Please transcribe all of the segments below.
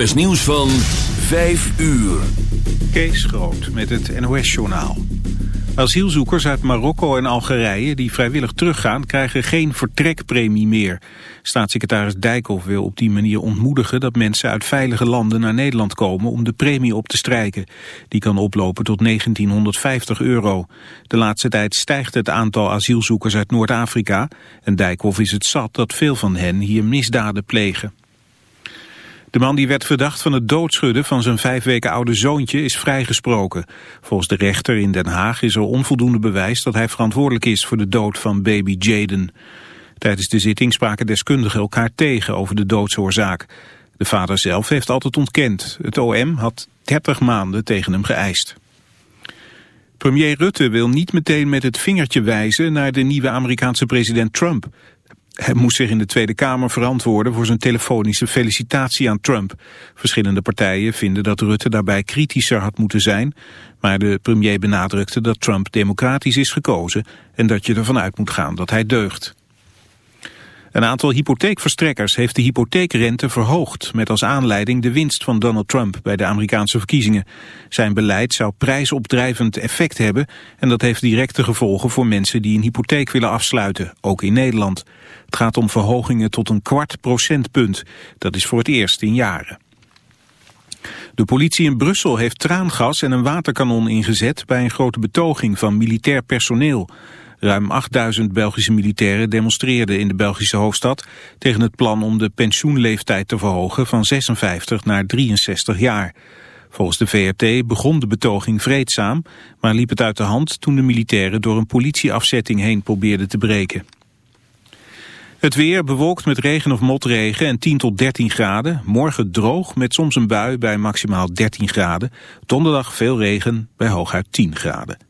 NOS nieuws van 5 uur. Kees Groot met het NOS-journaal. Asielzoekers uit Marokko en Algerije die vrijwillig teruggaan... krijgen geen vertrekpremie meer. Staatssecretaris Dijkhoff wil op die manier ontmoedigen... dat mensen uit veilige landen naar Nederland komen om de premie op te strijken. Die kan oplopen tot 1950 euro. De laatste tijd stijgt het aantal asielzoekers uit Noord-Afrika... en Dijkhoff is het zat dat veel van hen hier misdaden plegen. De man die werd verdacht van het doodschudden van zijn vijf weken oude zoontje is vrijgesproken. Volgens de rechter in Den Haag is er onvoldoende bewijs dat hij verantwoordelijk is voor de dood van baby Jaden. Tijdens de zitting spraken deskundigen elkaar tegen over de doodsoorzaak. De vader zelf heeft altijd ontkend. Het OM had 30 maanden tegen hem geëist. Premier Rutte wil niet meteen met het vingertje wijzen naar de nieuwe Amerikaanse president Trump. Hij moest zich in de Tweede Kamer verantwoorden voor zijn telefonische felicitatie aan Trump. Verschillende partijen vinden dat Rutte daarbij kritischer had moeten zijn, maar de premier benadrukte dat Trump democratisch is gekozen en dat je ervan uit moet gaan dat hij deugt. Een aantal hypotheekverstrekkers heeft de hypotheekrente verhoogd... met als aanleiding de winst van Donald Trump bij de Amerikaanse verkiezingen. Zijn beleid zou prijsopdrijvend effect hebben... en dat heeft directe gevolgen voor mensen die een hypotheek willen afsluiten, ook in Nederland. Het gaat om verhogingen tot een kwart procentpunt. Dat is voor het eerst in jaren. De politie in Brussel heeft traangas en een waterkanon ingezet... bij een grote betoging van militair personeel... Ruim 8000 Belgische militairen demonstreerden in de Belgische hoofdstad tegen het plan om de pensioenleeftijd te verhogen van 56 naar 63 jaar. Volgens de VRT begon de betoging vreedzaam, maar liep het uit de hand toen de militairen door een politieafzetting heen probeerden te breken. Het weer bewolkt met regen of motregen en 10 tot 13 graden. Morgen droog met soms een bui bij maximaal 13 graden. Donderdag veel regen bij hooguit 10 graden.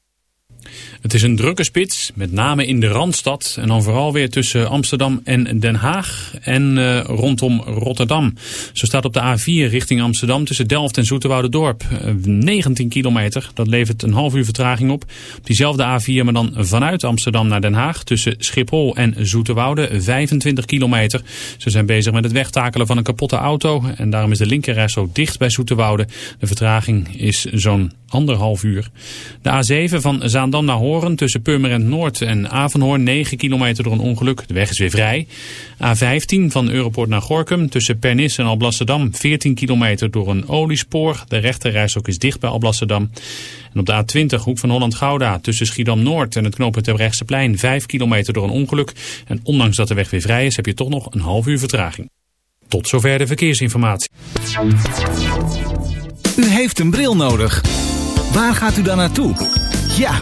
Het is een drukke spits, met name in de Randstad. En dan vooral weer tussen Amsterdam en Den Haag en uh, rondom Rotterdam. Zo staat op de A4 richting Amsterdam tussen Delft en Zoeterwoude-dorp. 19 eh, kilometer, dat levert een half uur vertraging op. Op diezelfde A4, maar dan vanuit Amsterdam naar Den Haag. Tussen Schiphol en Zoeterwoude, 25 kilometer. Ze zijn bezig met het wegtakelen van een kapotte auto. En daarom is de linkerreis zo dicht bij Zoeterwoude. De vertraging is zo'n anderhalf uur. De A7 van Zaandam naar Horen tussen Purmerend Noord en Avenhoorn 9 kilometer door een ongeluk. De weg is weer vrij. A15 van Europort naar Gorkum tussen Pernis en Alblasserdam 14 kilometer door een oliespoor. De rechterreis is dicht bij Alblasserdam. En op de A20 hoek van Holland-Gouda tussen Schiedam Noord en het knooppunt plein 5 kilometer door een ongeluk. En ondanks dat de weg weer vrij is heb je toch nog een half uur vertraging. Tot zover de verkeersinformatie. U heeft een bril nodig. Waar gaat u dan naartoe? Ja,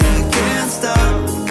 stop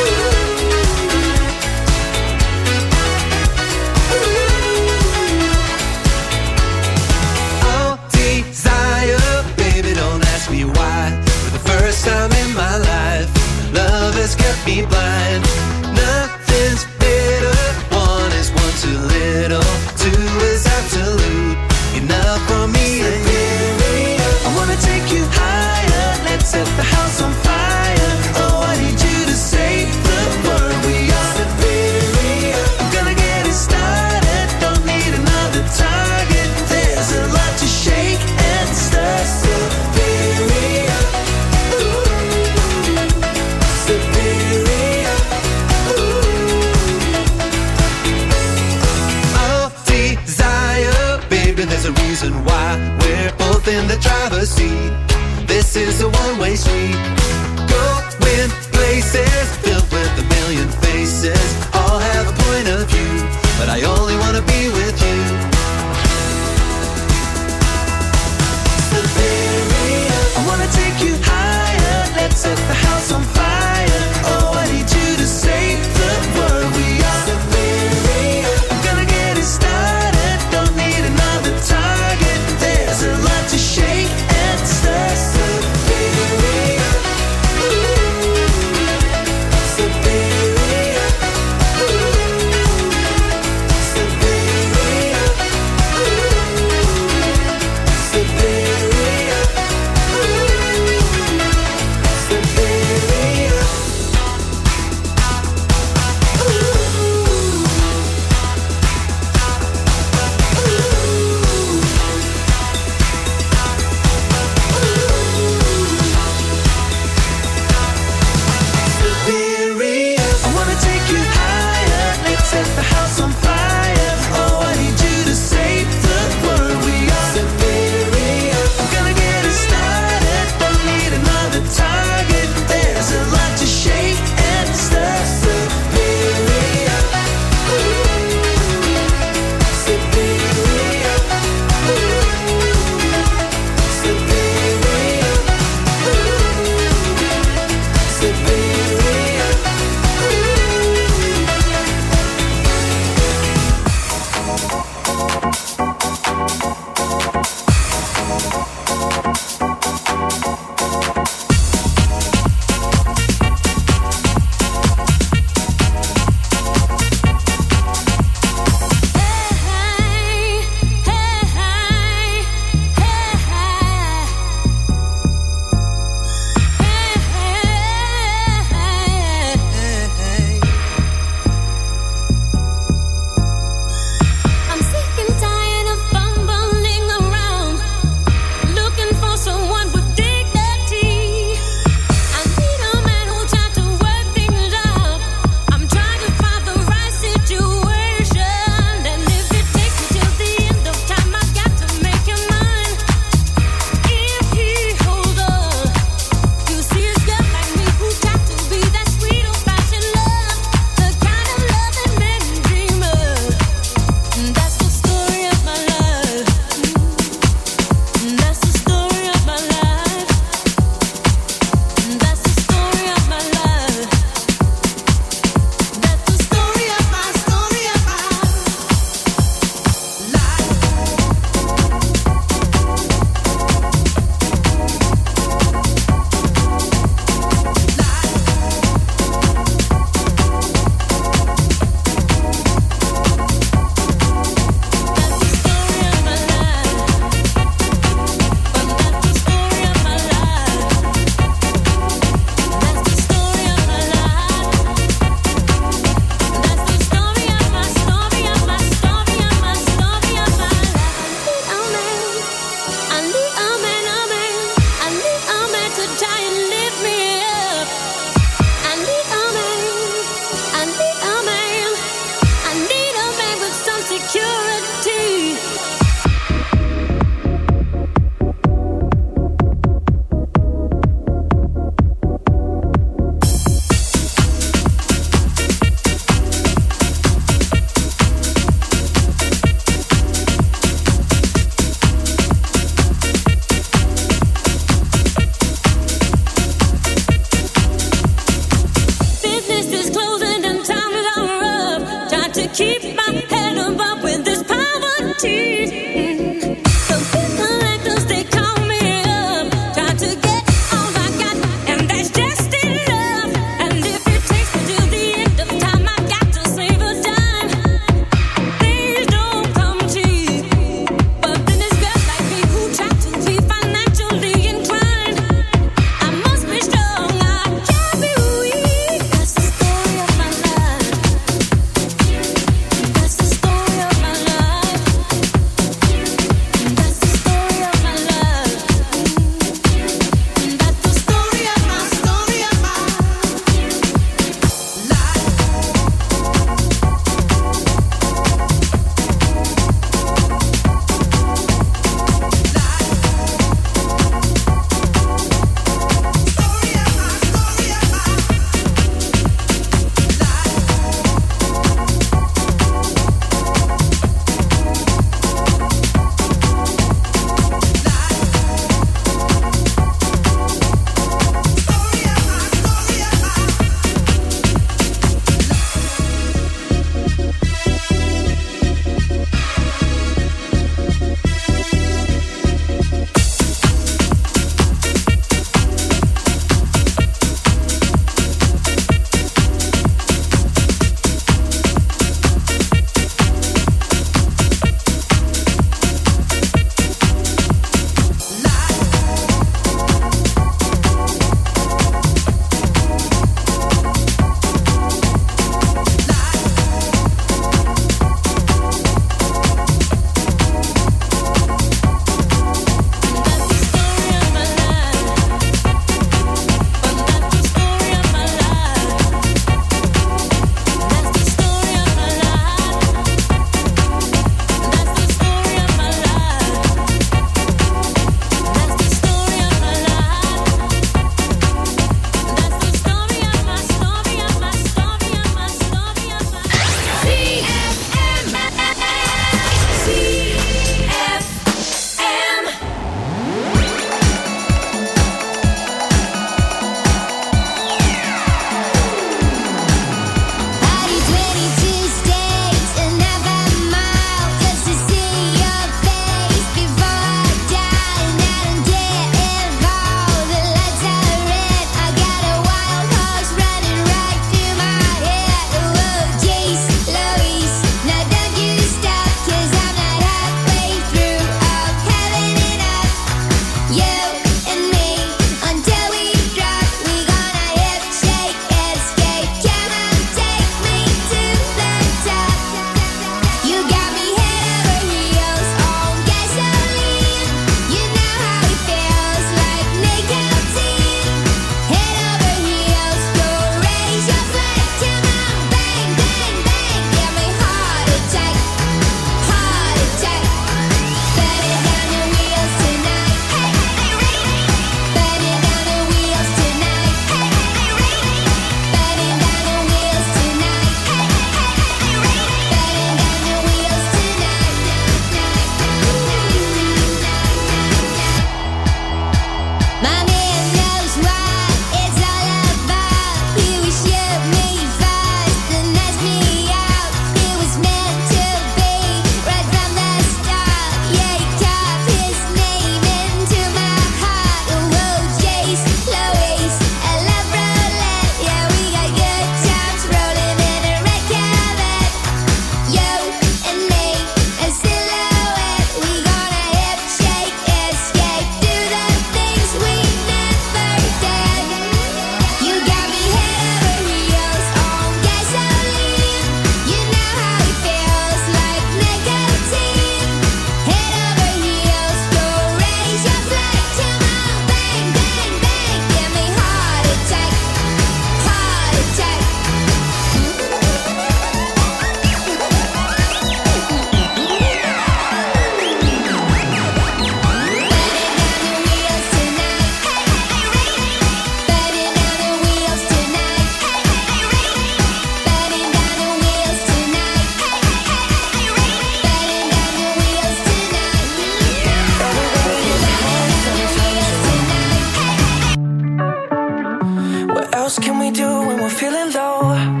Feeling low.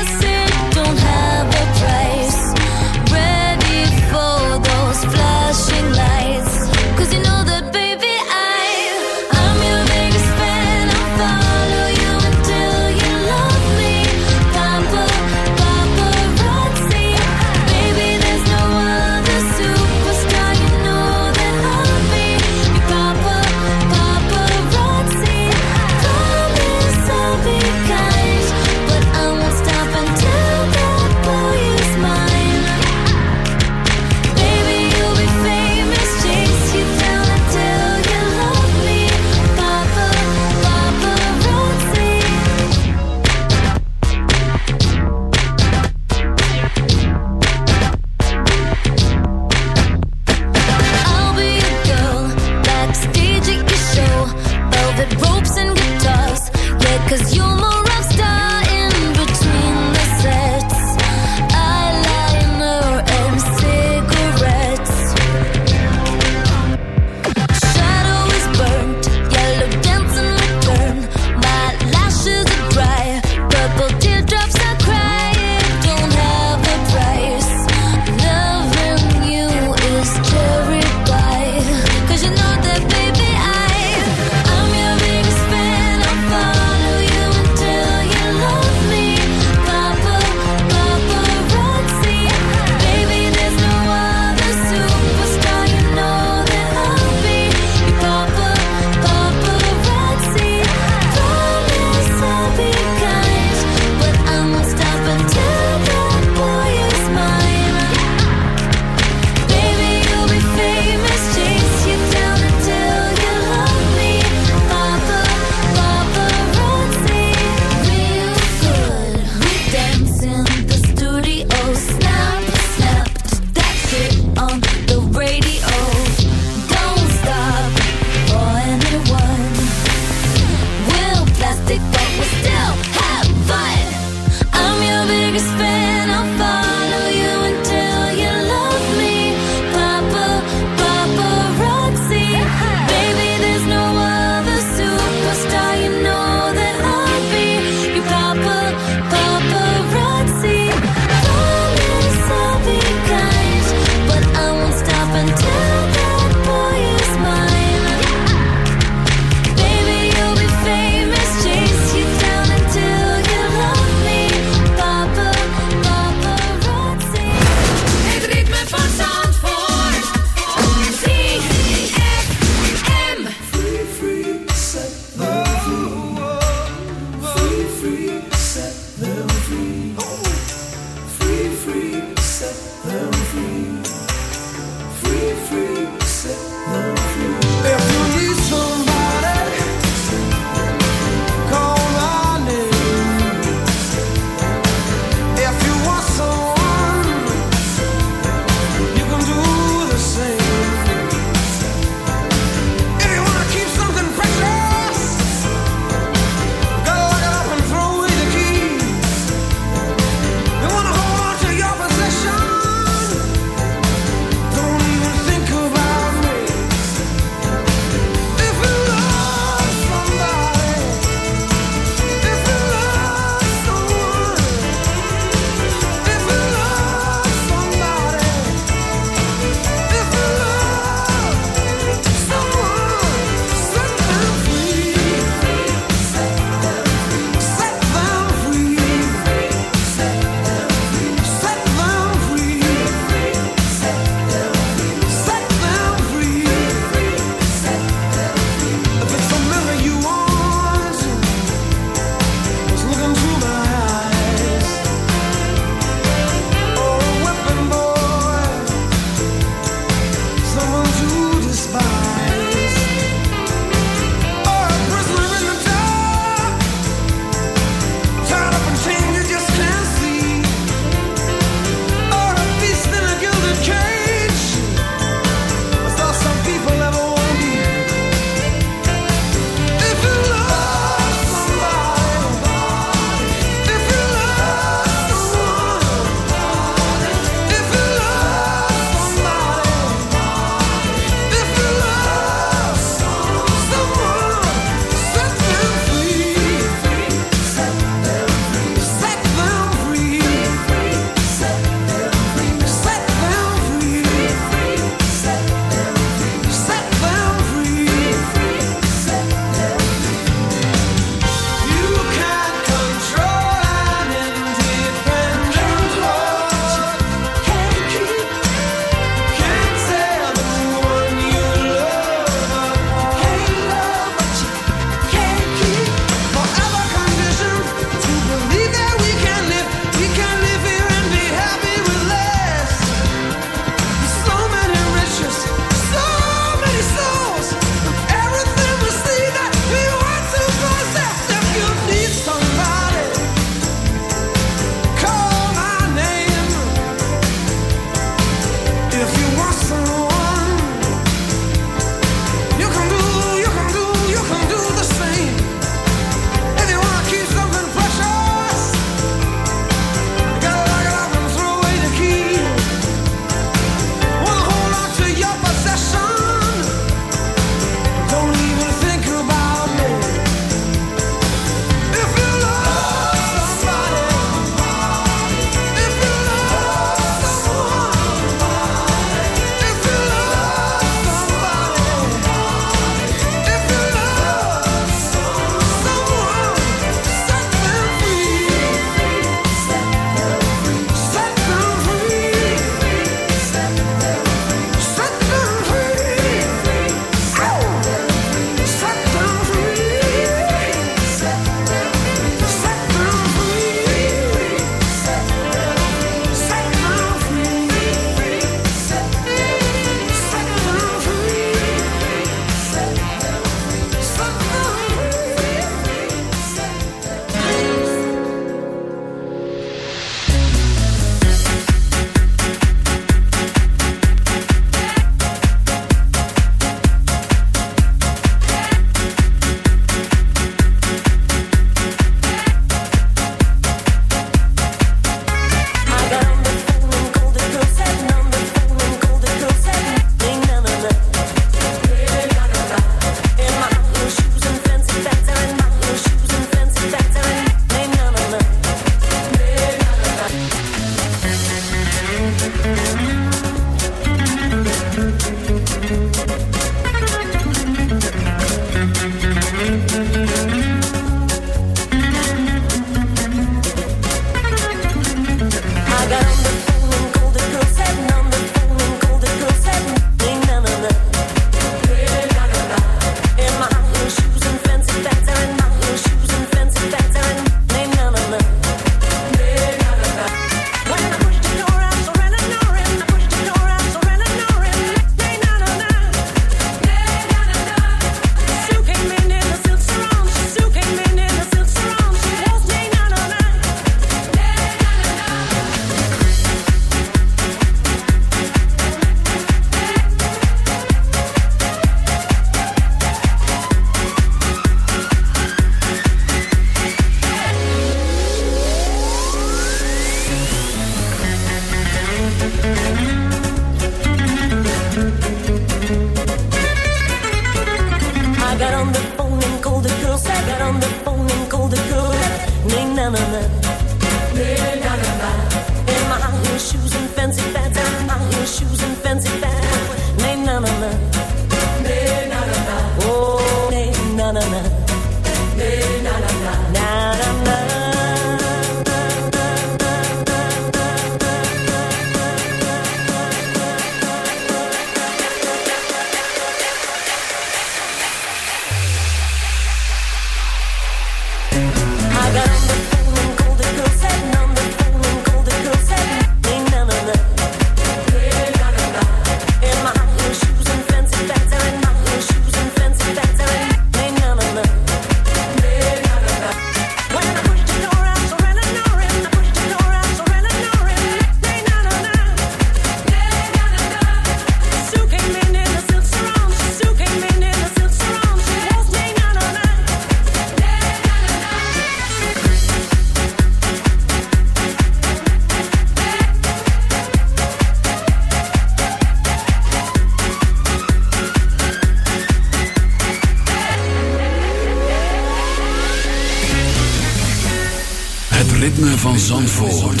Zandvoort.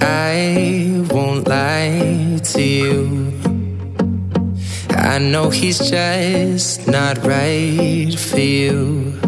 I won't lie to you. I know he's just not right for you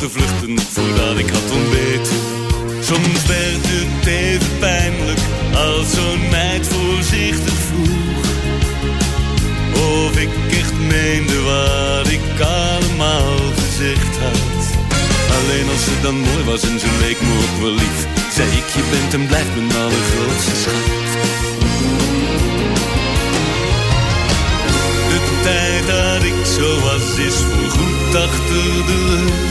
Te vluchten voordat ik had ontbeten. Soms werd het even pijnlijk Als zo'n meid voorzichtig vroeg. Of ik echt meende wat ik allemaal gezegd had. Alleen als ze dan mooi was en ze leek me ook wel lief Zei ik, je bent en blijft mijn allergrootste schat. De tijd dat ik zo was is voorgoed achter de rug